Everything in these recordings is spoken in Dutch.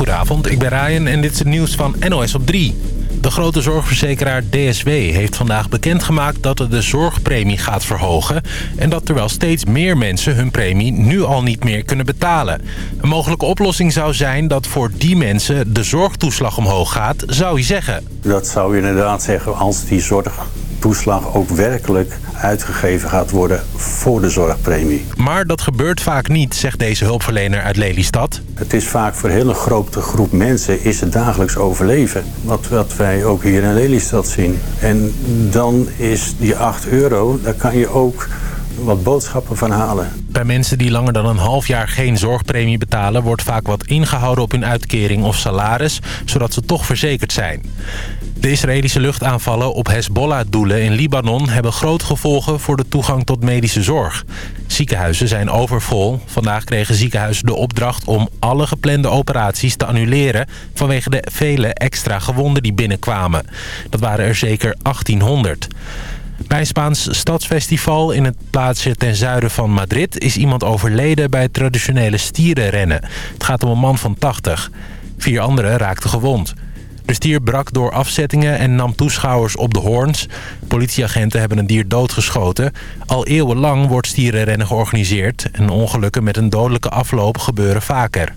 Goedenavond, ik ben Ryan en dit is het nieuws van NOS op 3. De grote zorgverzekeraar DSW heeft vandaag bekendgemaakt dat het de zorgpremie gaat verhogen... en dat terwijl steeds meer mensen hun premie nu al niet meer kunnen betalen. Een mogelijke oplossing zou zijn dat voor die mensen de zorgtoeslag omhoog gaat, zou je zeggen. Dat zou je inderdaad zeggen als die zorgtoeslag ook werkelijk uitgegeven gaat worden voor de zorgpremie. Maar dat gebeurt vaak niet, zegt deze hulpverlener uit Lelystad. Het is vaak voor een hele grote groep mensen is het dagelijks overleven. Wat, wat wij ook hier in Lelystad zien. En dan is die 8 euro, daar kan je ook wat boodschappen van halen. Bij mensen die langer dan een half jaar geen zorgpremie betalen... wordt vaak wat ingehouden op hun uitkering of salaris... zodat ze toch verzekerd zijn. De Israëlische luchtaanvallen op Hezbollah-doelen in Libanon... hebben grote gevolgen voor de toegang tot medische zorg. Ziekenhuizen zijn overvol. Vandaag kregen ziekenhuizen de opdracht om alle geplande operaties te annuleren... vanwege de vele extra gewonden die binnenkwamen. Dat waren er zeker 1800. Bij een Spaans stadsfestival in het plaatsje ten zuiden van Madrid... is iemand overleden bij traditionele stierenrennen. Het gaat om een man van 80. Vier anderen raakten gewond. De stier brak door afzettingen en nam toeschouwers op de hoorns. Politieagenten hebben een dier doodgeschoten. Al eeuwenlang wordt stierenrennen georganiseerd... en ongelukken met een dodelijke afloop gebeuren vaker.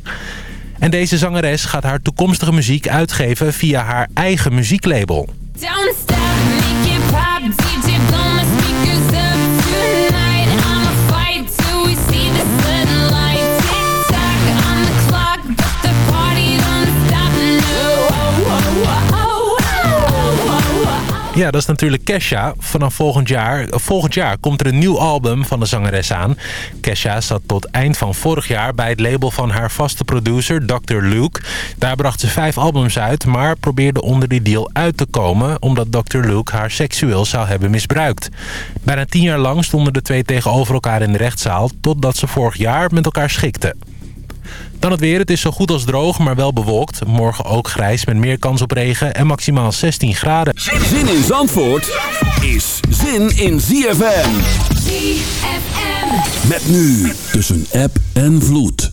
En deze zangeres gaat haar toekomstige muziek uitgeven via haar eigen muzieklabel. Ja, dat is natuurlijk Kesha. Vanaf volgend jaar, volgend jaar komt er een nieuw album van de zangeres aan. Kesha zat tot eind van vorig jaar bij het label van haar vaste producer Dr. Luke. Daar bracht ze vijf albums uit, maar probeerde onder die deal uit te komen... omdat Dr. Luke haar seksueel zou hebben misbruikt. Bijna tien jaar lang stonden de twee tegenover elkaar in de rechtszaal... totdat ze vorig jaar met elkaar schikten. Dan het weer. Het is zo goed als droog, maar wel bewolkt. Morgen ook grijs met meer kans op regen en maximaal 16 graden. Zin in Zandvoort is zin in ZFM. ZFM. Met nu tussen app en vloed.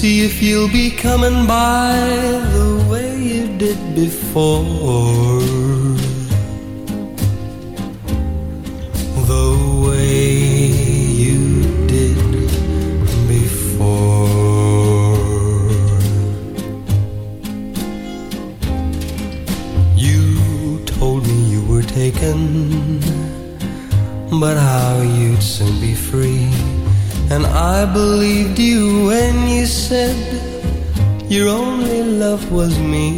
See if you'll be coming by the way you did before. The way you did before. You told me you were taken, but how you'd soon be free and I believed was me.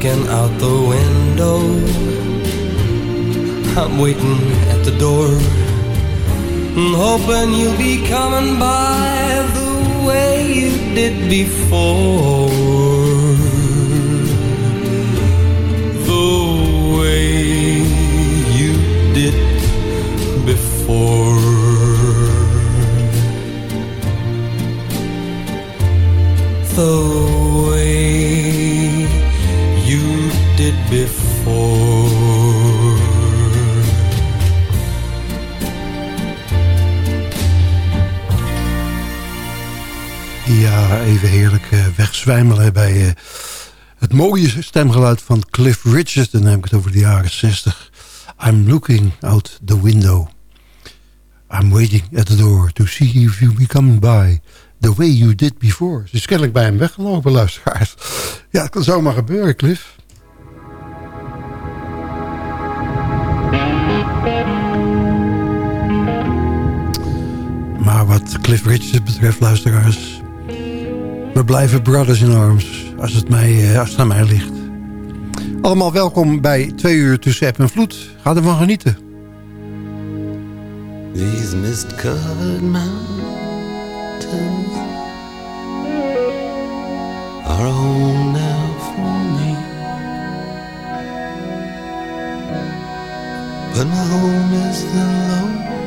Looking out the window. I'm waiting at the door. Hoping you'll be coming by the way you did before. The way you did before. The before. Ja, even heerlijk uh, wegzwijmelen bij uh, het mooie stemgeluid van Cliff Richard. Dan heb ik het over de jaren 60. I'm looking out the window. I'm waiting at the door to see if you coming by. The way you did before. Ze is kennelijk bij hem weggelopen, luisteraars. Ja, het kan zomaar gebeuren, Cliff. Maar wat Cliff Richard betreft, luisteraars... We blijven brothers in arms, als het, mij, als het aan mij ligt. Allemaal welkom bij twee uur tussen app en vloed. Ga ervan genieten. These mist-covered mountains are home now for me. But my home is the lowlands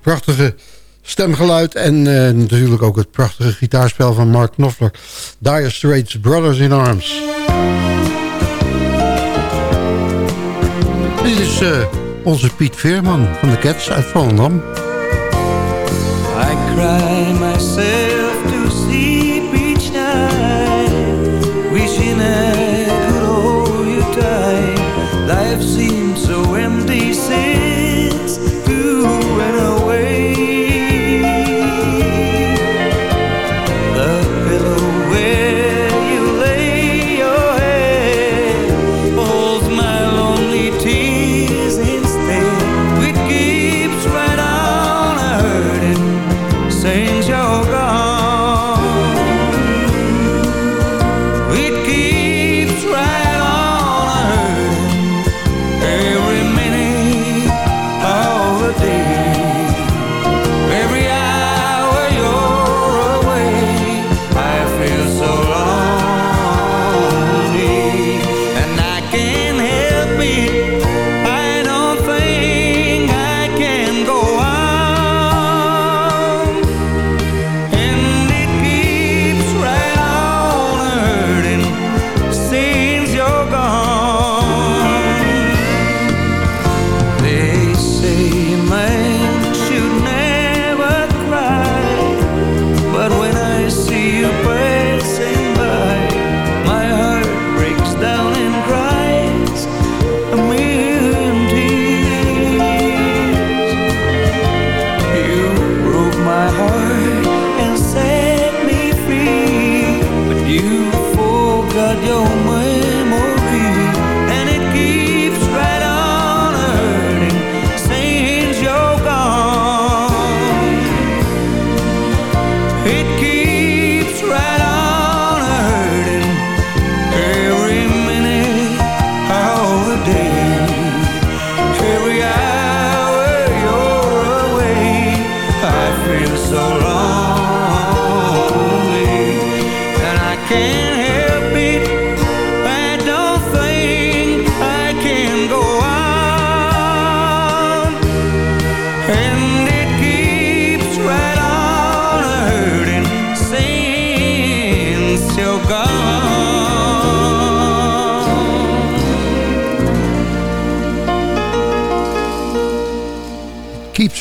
prachtige stemgeluid. En uh, natuurlijk ook het prachtige gitaarspel van Mark Knopfler. Dire Straits Brothers in Arms. Dit is uh, onze Piet Veerman van de Cats uit Volendam. I cry myself to sleep each night Wishing I could you tight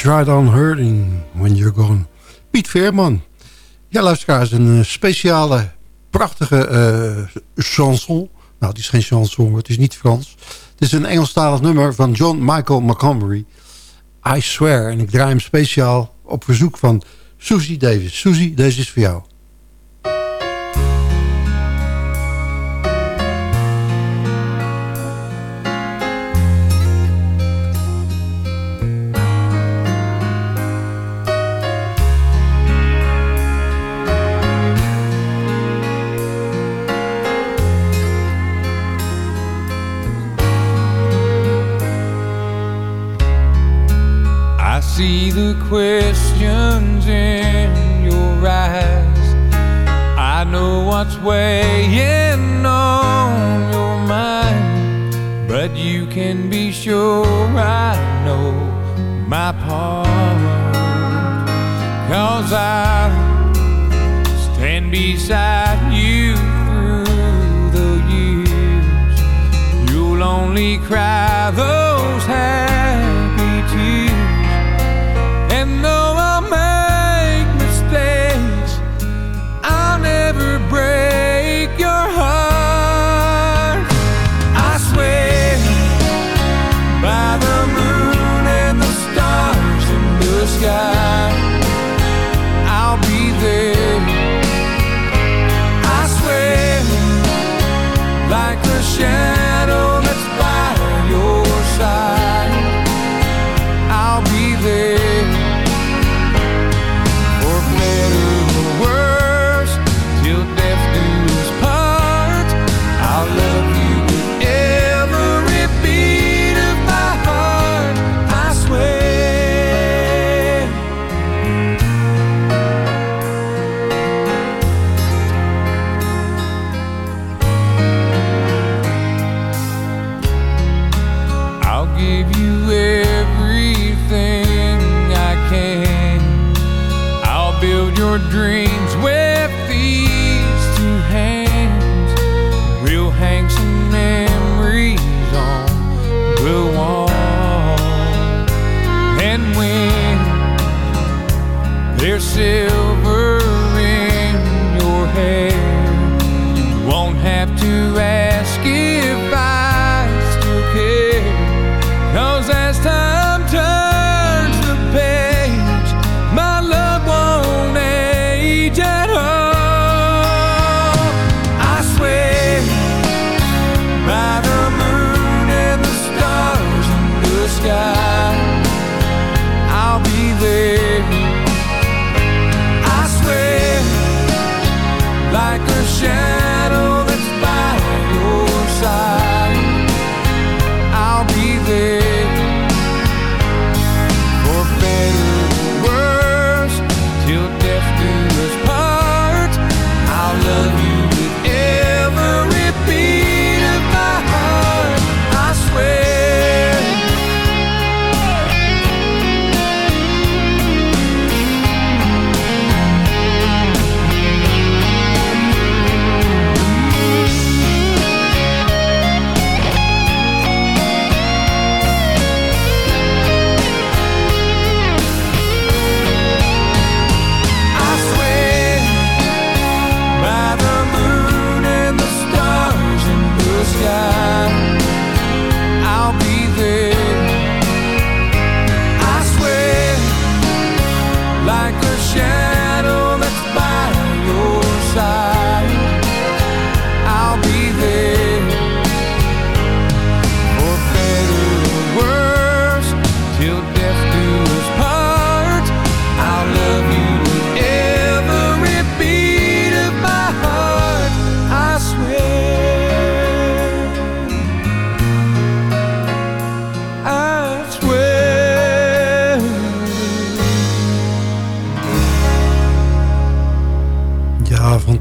Right on Hurting When You're Gone. Piet Veerman. Ja, luisteraars, een eh, speciale, prachtige uh, chanson. Nou, het is geen chanson, het is niet Frans. Het is een Engelstalig nummer van John Michael Montgomery. I Swear. En ik draai hem speciaal op verzoek van Susie Davis. Susie, deze is voor jou. The questions in your eyes. I know what's weighing on your mind, but you can be sure I know my part. Cause I stand beside you through the years. You'll only cry those happy still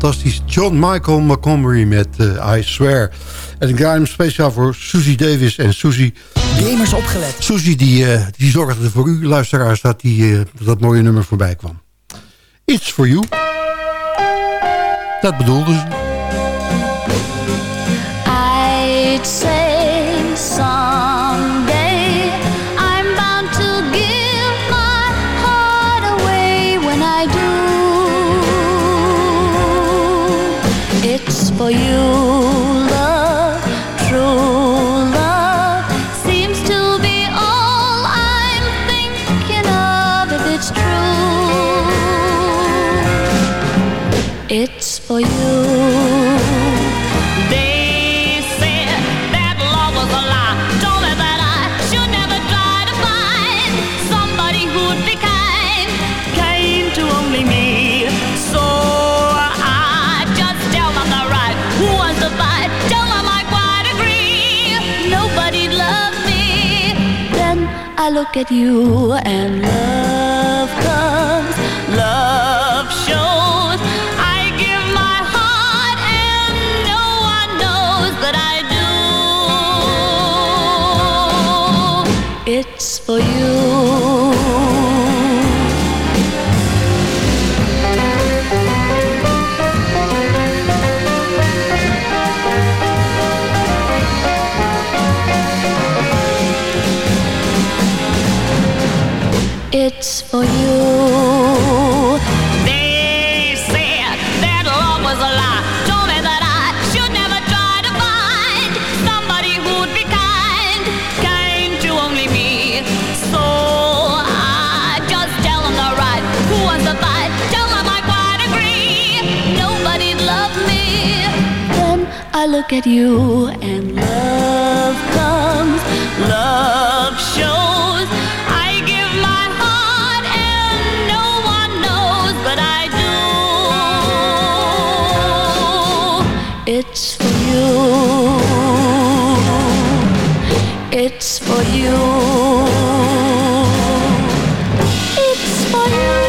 fantastisch. John Michael Montgomery met eh, I Swear. En ik draai hem speciaal voor Susie Davis en Susie. Gamers opgelet. Susie die, eh, die zorgde voor u, luisteraars, dat die, eh, dat, dat mooie nummer voorbij kwam. It's for you. Dat bedoelde ze. I'd say for you, look at you and love comes, love for you. They said that love was a lie. Told me that I should never try to find somebody who'd be kind, kind to only me. So I just tell them the right. Who wants to fight? Tell them I quite agree. Nobody'd love me. Then I look at you and It's for you. It's for you. It's for you.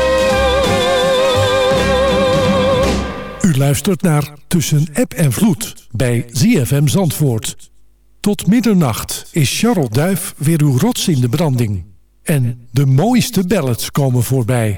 U luistert naar Tussen App en Vloed bij ZFM Zandvoort. Tot middernacht is Charles Duif weer uw rots in de branding. En de mooiste ballads komen voorbij.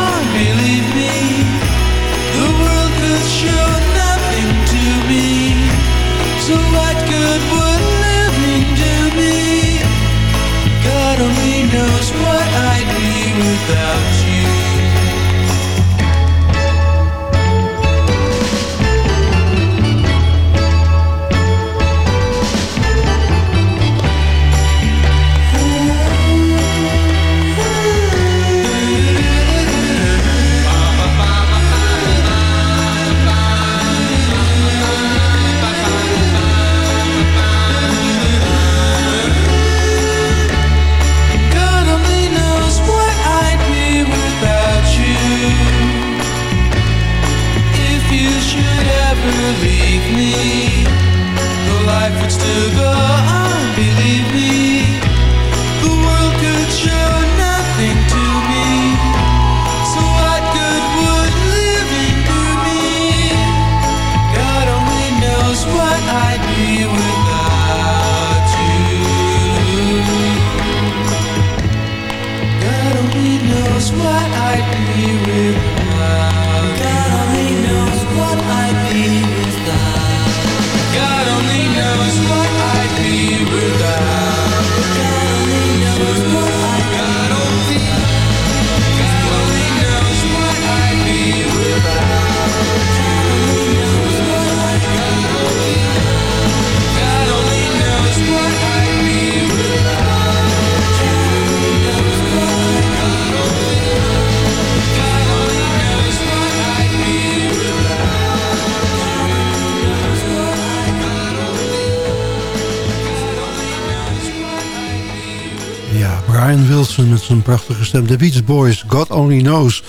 Ja, Brian Wilson met zijn prachtige stem. The Beach Boys, God Only Knows.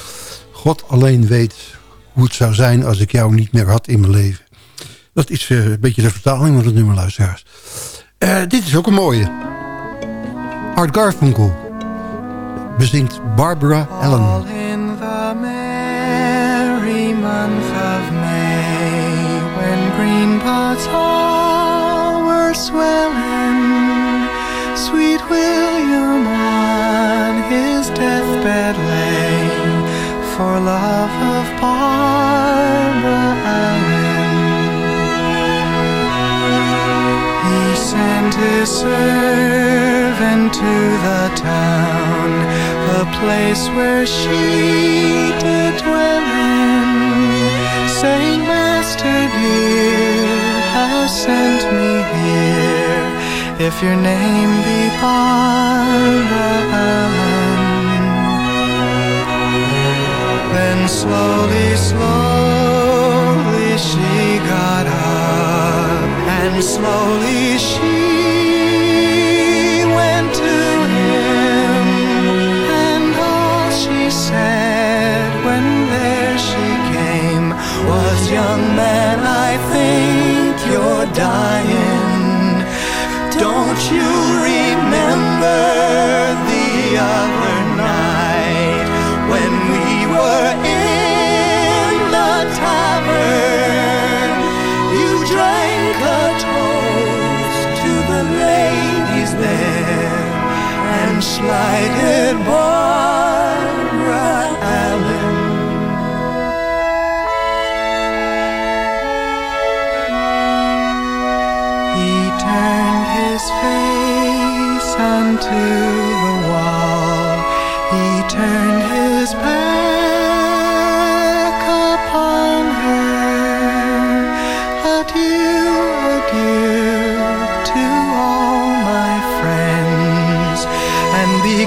God alleen weet hoe het zou zijn als ik jou niet meer had in mijn leven. Dat is eh, een beetje de vertaling van het nummer, luisteraars. Eh, dit is ook een mooie. Art Garfunkel bezingt Barbara Allen. All in the merry month of May, when green all were swelling, sweet William on his deathbed lay, for love of Barbara Allen. He sent his servant to the town, the place where she did dwell in, saying, Master dear, has sent me here, if your name be Barbara Allen. Then slowly, slowly she got up, and slowly she went to him, and all she said when there she came was, "Young man, I think you're dying. Don't you remember the other night when we were in the tavern? You drank a toast to the ladies there and slighted Barbara his face unto the wall. He turned his back upon her. Adieu, adieu to all my friends, and be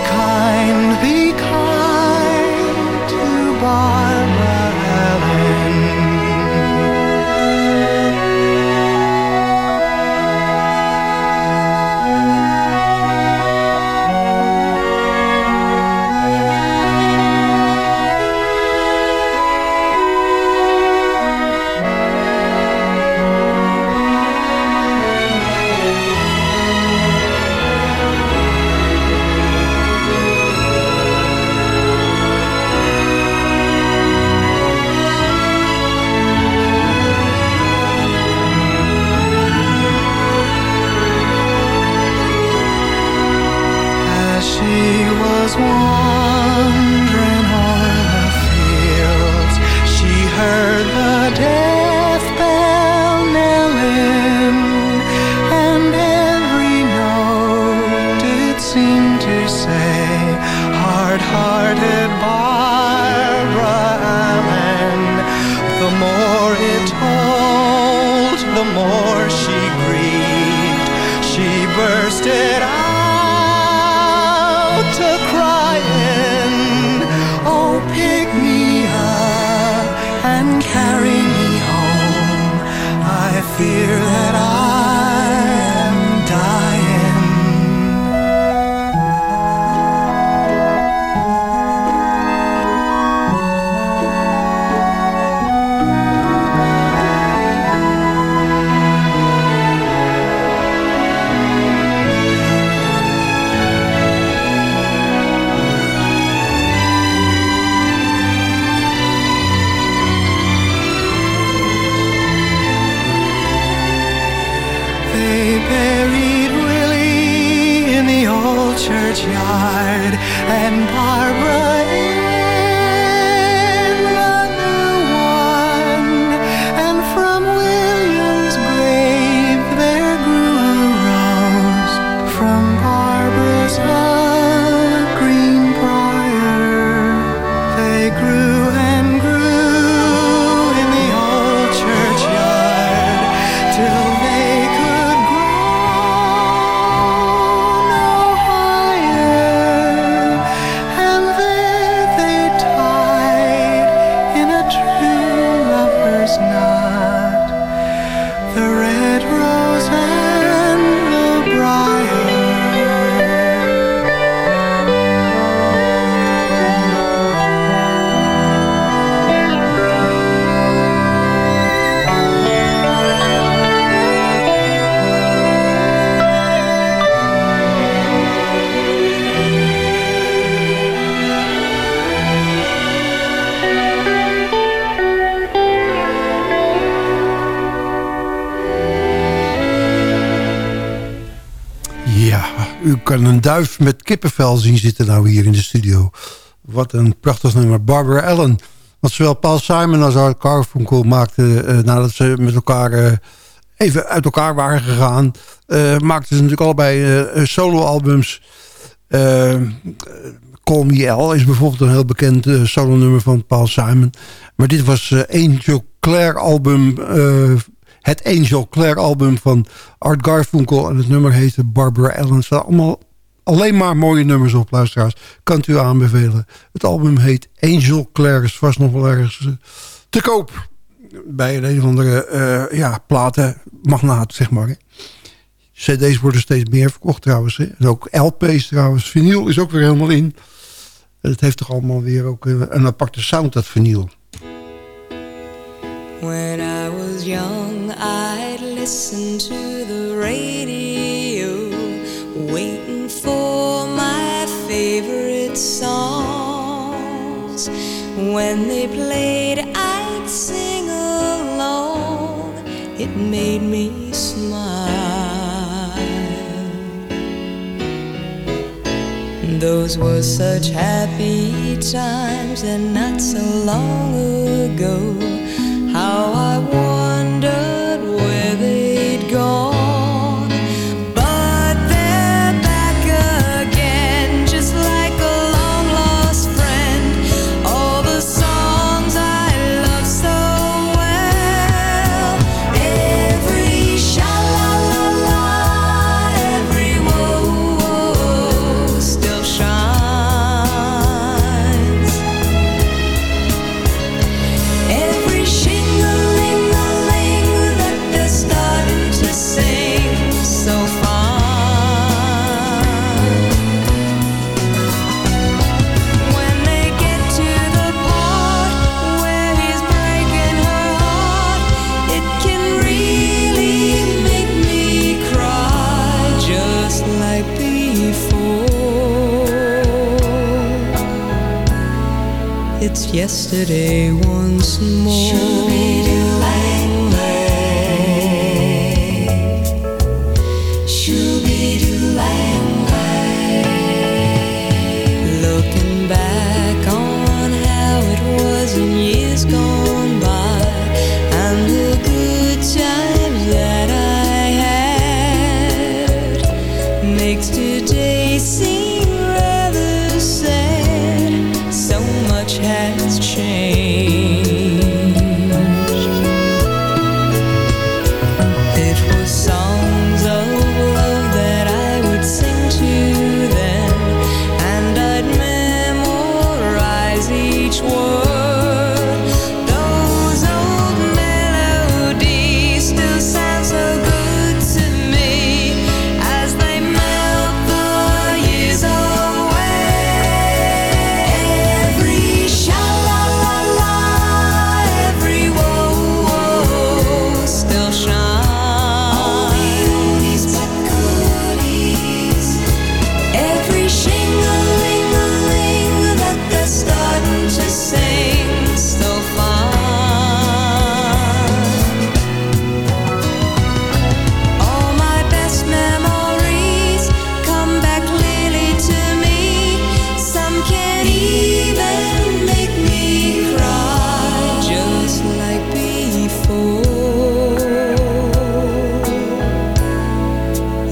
een duif met kippenvel zien zitten nou hier in de studio. Wat een prachtig nummer. Barbara Allen. Want zowel Paul Simon als Art Carfunkel maakten... eh, nadat ze met elkaar eh, even uit elkaar waren gegaan... eh, maakten ze natuurlijk allebei soloalbums. Call Me L is bijvoorbeeld een heel bekend solo-nummer van Paul Simon. Maar dit was Angel Clare album... het Angel Clare album van Art Garfunkel. En het nummer heette Barbara Allen. Er staan allemaal alleen maar mooie nummers op, luisteraars. Kan u aanbevelen. Het album heet Angel Clare. Is vast nog wel ergens eh, te koop. Bij een, of andere eh, ja, platenmagnaat, zeg maar. hè. CD's worden steeds meer verkocht trouwens. Hè. En ook LP's trouwens. Vinyl is ook weer helemaal in. Het heeft toch allemaal weer ook een, een aparte sound, dat vinyl. When I was young, I'd listen to the radio, favorite songs. When they played, I'd sing along. It made me smile. Those were such happy times, and not so long ago. How I today.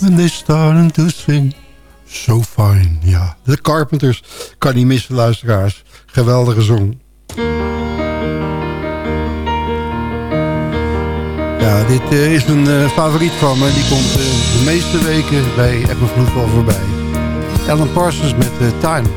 When they starting to sing. So fine, ja. De Carpenters, kan niet missen, luisteraars. Geweldige zong. Ja, dit eh, is een eh, favoriet van me. Die komt eh, de meeste weken bij App Vloed wel voorbij. Alan Parsons met Time.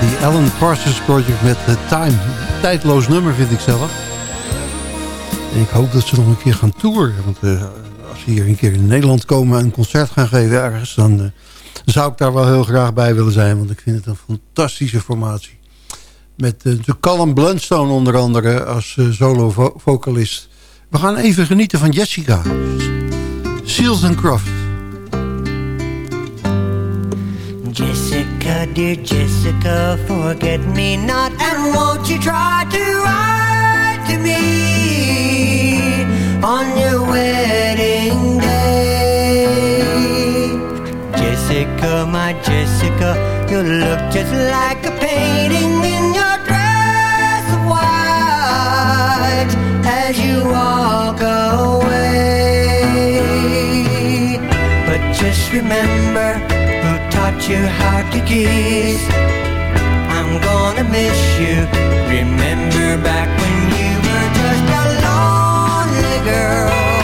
Die Alan Parsons Project met The Time. Tijdloos nummer vind ik zelf. En ik hoop dat ze nog een keer gaan toeren. Want eh, als ze hier een keer in Nederland komen en een concert gaan geven ergens... dan eh, zou ik daar wel heel graag bij willen zijn. Want ik vind het een fantastische formatie. Met uh, de Callum Blundstone onder andere als solo-vocalist. We gaan even genieten van Jessica. Seals and Croft. Jessica, dear Jessica, forget me not, and won't you try to write to me on your wedding day? Jessica, my Jessica, you look just like a painting in your dress of white as you walk away. But just remember taught you how to kiss. I'm gonna miss you. Remember back when you were just a lonely girl.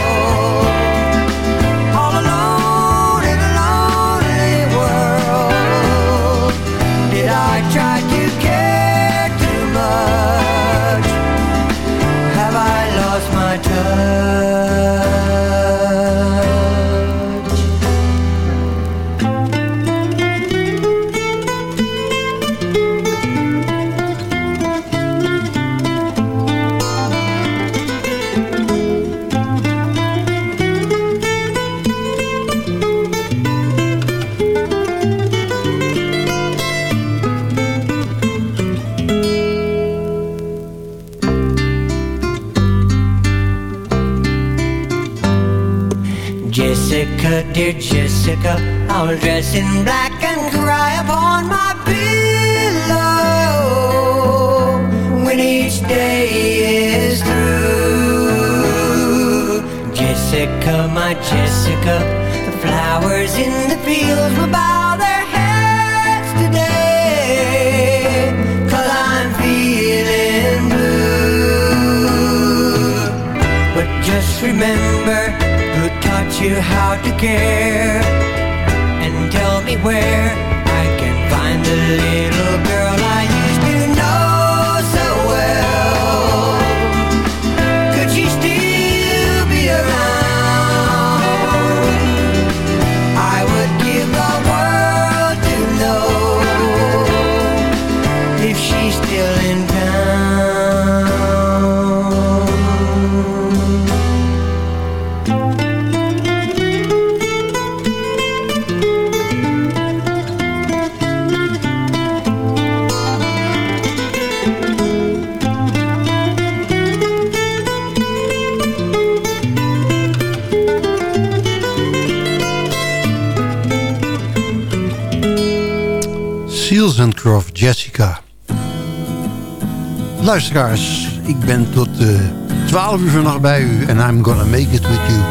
Dear Jessica, I'll dress in black and cry upon my pillow when each day is through. Jessica, my Jessica, the flowers in the fields will bow their heads today, I'm feeling blue. But just remember you how to care. And tell me where I can find the little And Croft, Jessica. Luisteraars, ik ben tot uh, 12 uur vannacht bij u en I'm gonna make it with you.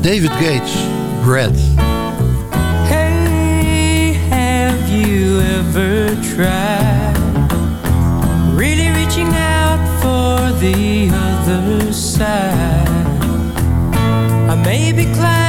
David Gates, Bread. Hey, have you ever tried really reaching out for the other side? I may be climbing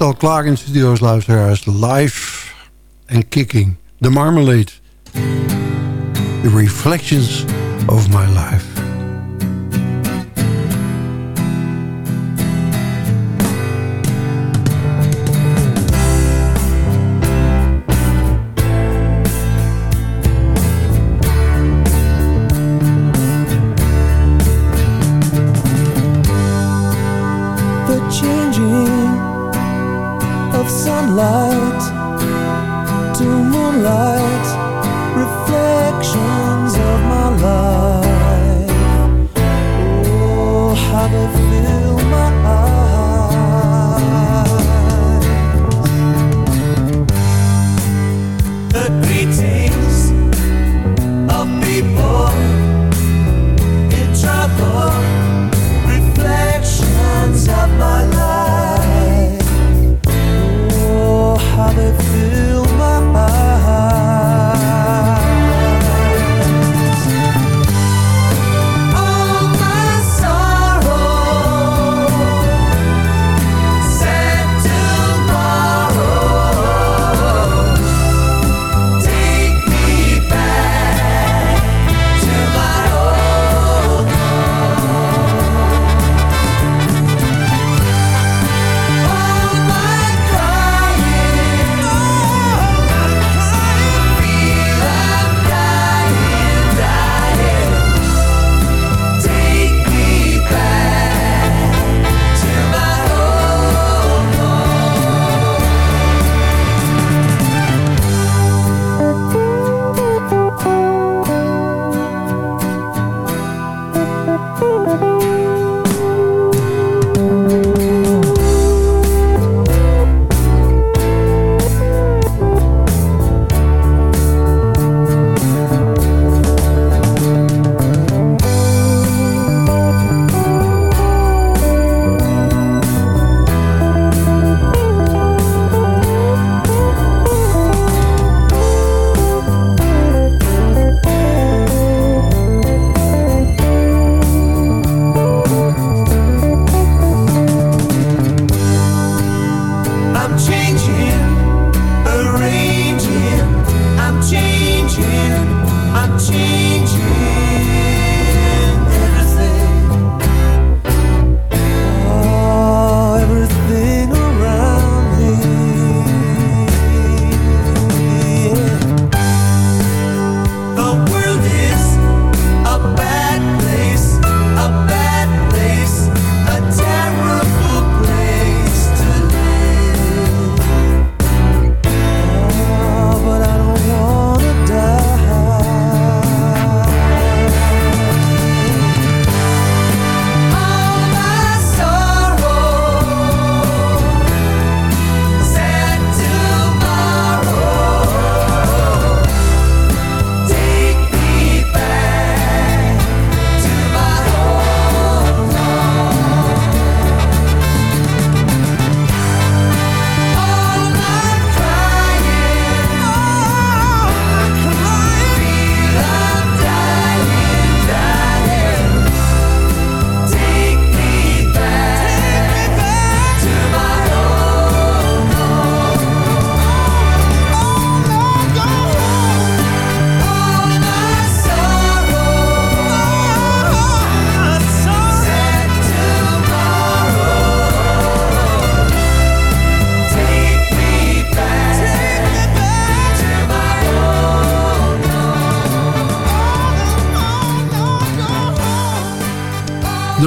al klaar in studio's, luisteraars. Live and Kicking. The Marmalade. The Reflections of My Life.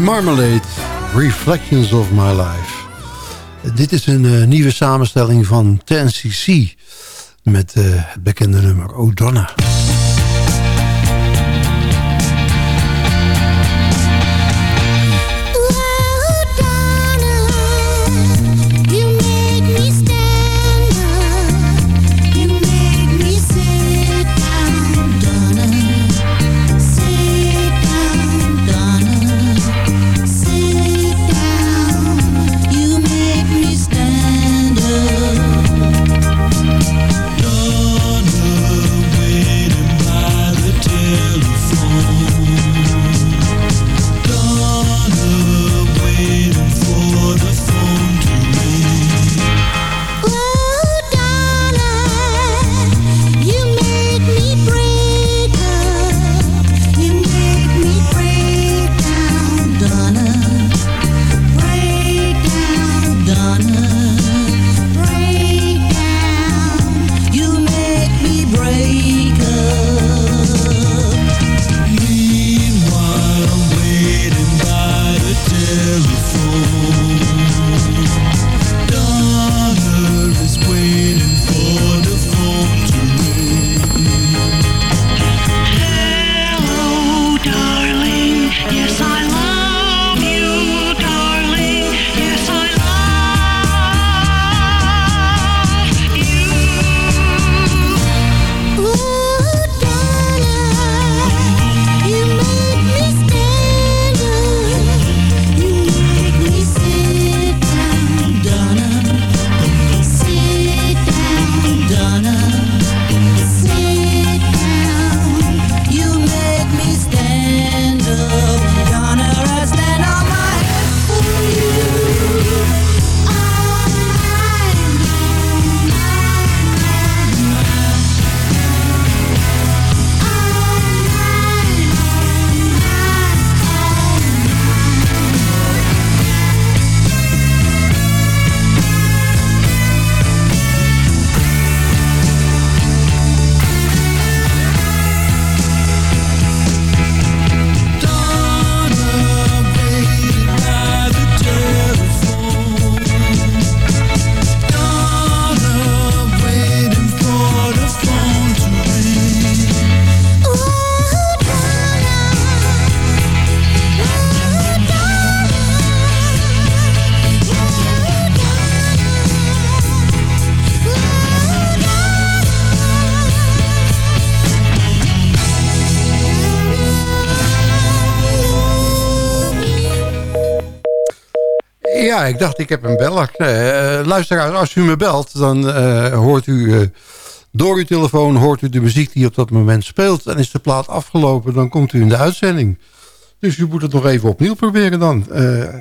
Marmalade, Reflections of My Life. Dit is een eh, nieuwe samenstelling van 10cc met eh, het bekende nummer O'Donna. Ik dacht ik heb een beller. Uh, luisteraars, als u me belt, dan eh, hoort u... eh, door uw telefoon hoort u de muziek die op dat moment speelt. En is de plaat afgelopen, dan komt u in de uitzending. Dus u moet het nog even opnieuw proberen dan. Eh,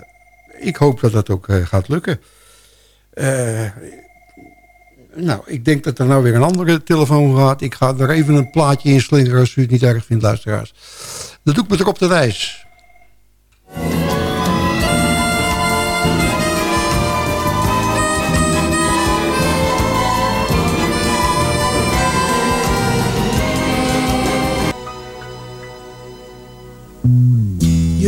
ik hoop dat dat ook eh, gaat lukken. Eh, nou, ik denk dat er nou weer een andere telefoon gaat. Ik ga er even een plaatje in slingeren als u het niet erg vindt, luisteraars. Dat doe ik met erop de wijs.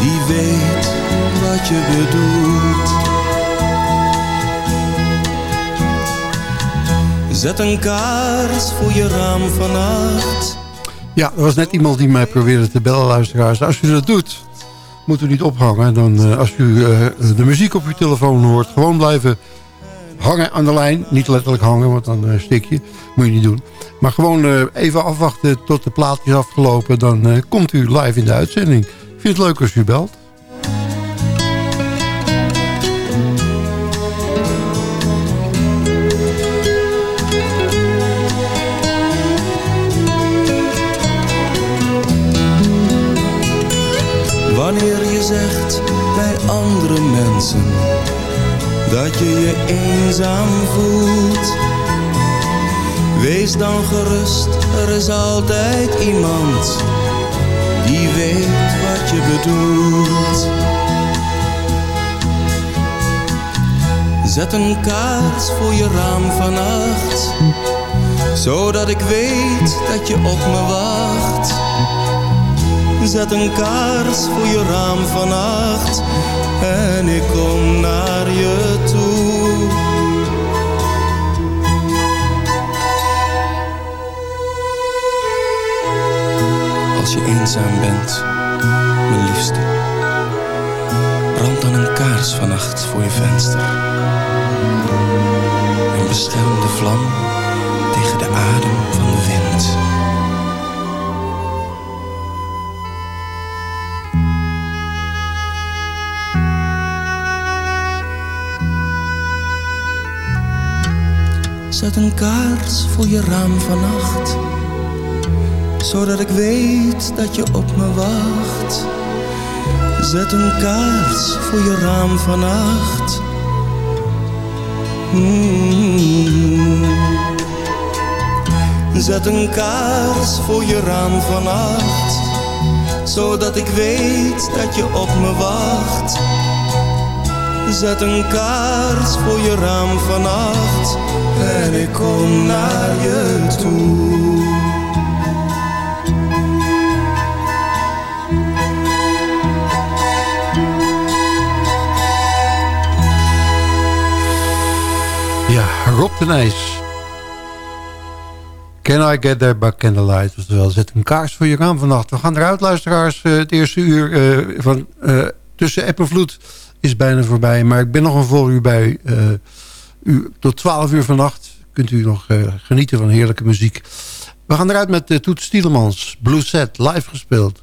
die weet wat je bedoelt. Zet een kaars voor je raam vannacht. Ja, er was net iemand die mij probeerde te bellen, luisteraars. Als u dat doet, moet u niet ophangen. Dan, eh, als u eh, de muziek op uw telefoon hoort, gewoon blijven hangen aan de lijn. Niet letterlijk hangen, want dan eh, stik je. Moet je niet doen. Maar gewoon even afwachten tot de plaat is afgelopen. Dan komt u live in de uitzending. Vind het leuk als u belt. Wanneer je zegt bij andere mensen dat je je eenzaam voelt. Wees dan gerust, er is altijd iemand die weet je bedoelt. Zet een kaart voor je raam vannacht, zodat ik weet dat je op me wacht. Zet een kaars voor je raam vannacht en ik kom naar je toe. Als je eenzaam bent, mijn liefste, brand dan een kaars vannacht voor je venster. En bescherm vlam tegen de adem van de wind. Zet een kaars voor je raam vannacht, zodat ik weet dat je op me wacht. Zet een kaars voor je raam vannacht. Mm. Zet een kaars voor je raam vannacht, zodat ik weet dat je op me wacht. Zet een kaars voor je raam vannacht en ik kom naar je toe. Rob de Nijs. Can I get there by candlelight? Oftewel, zet een kaars voor je raam vannacht. We gaan eruit, luisteraars. Eh, het eerste uur eh, van eh, tussen app en vloed is bijna voorbij. Maar ik ben nog een vol uur bij. u, tot 12 uur vannacht kunt u nog genieten van heerlijke muziek. We gaan eruit met Toet Stielemans. Blue Set, live gespeeld.